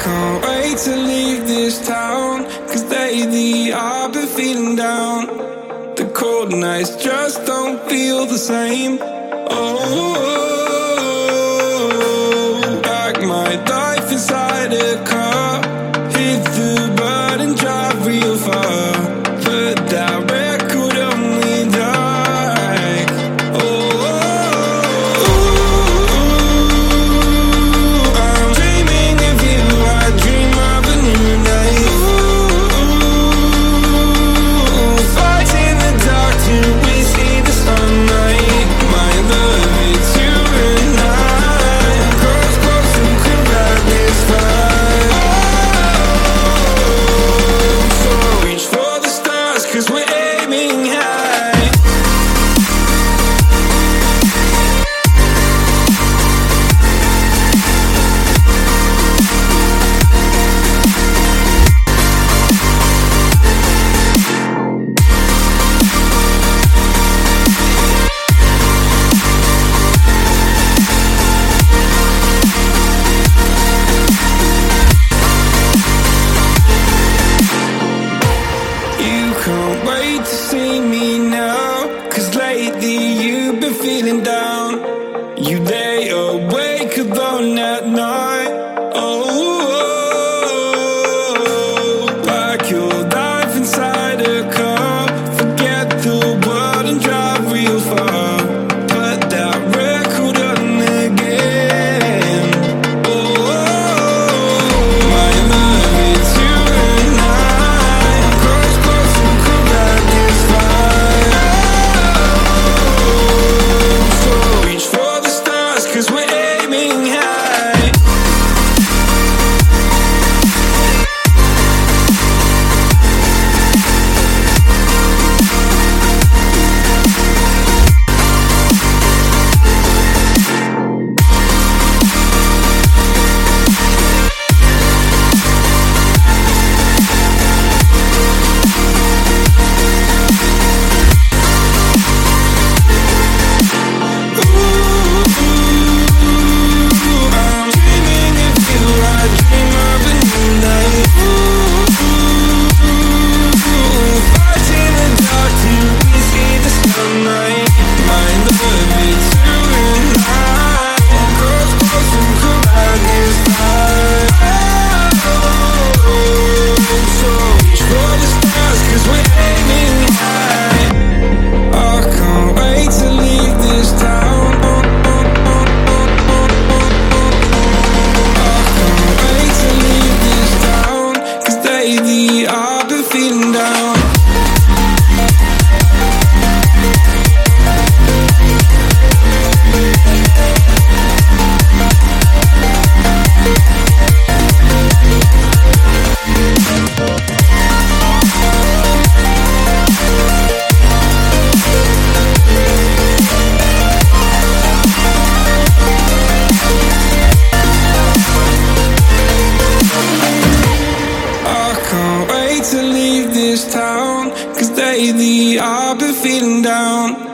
can't wait to leave this town. Cause lately I've been feeling down. The cold nights just don't feel the same. Oh, back my life inside a car. lately I've been feeling down.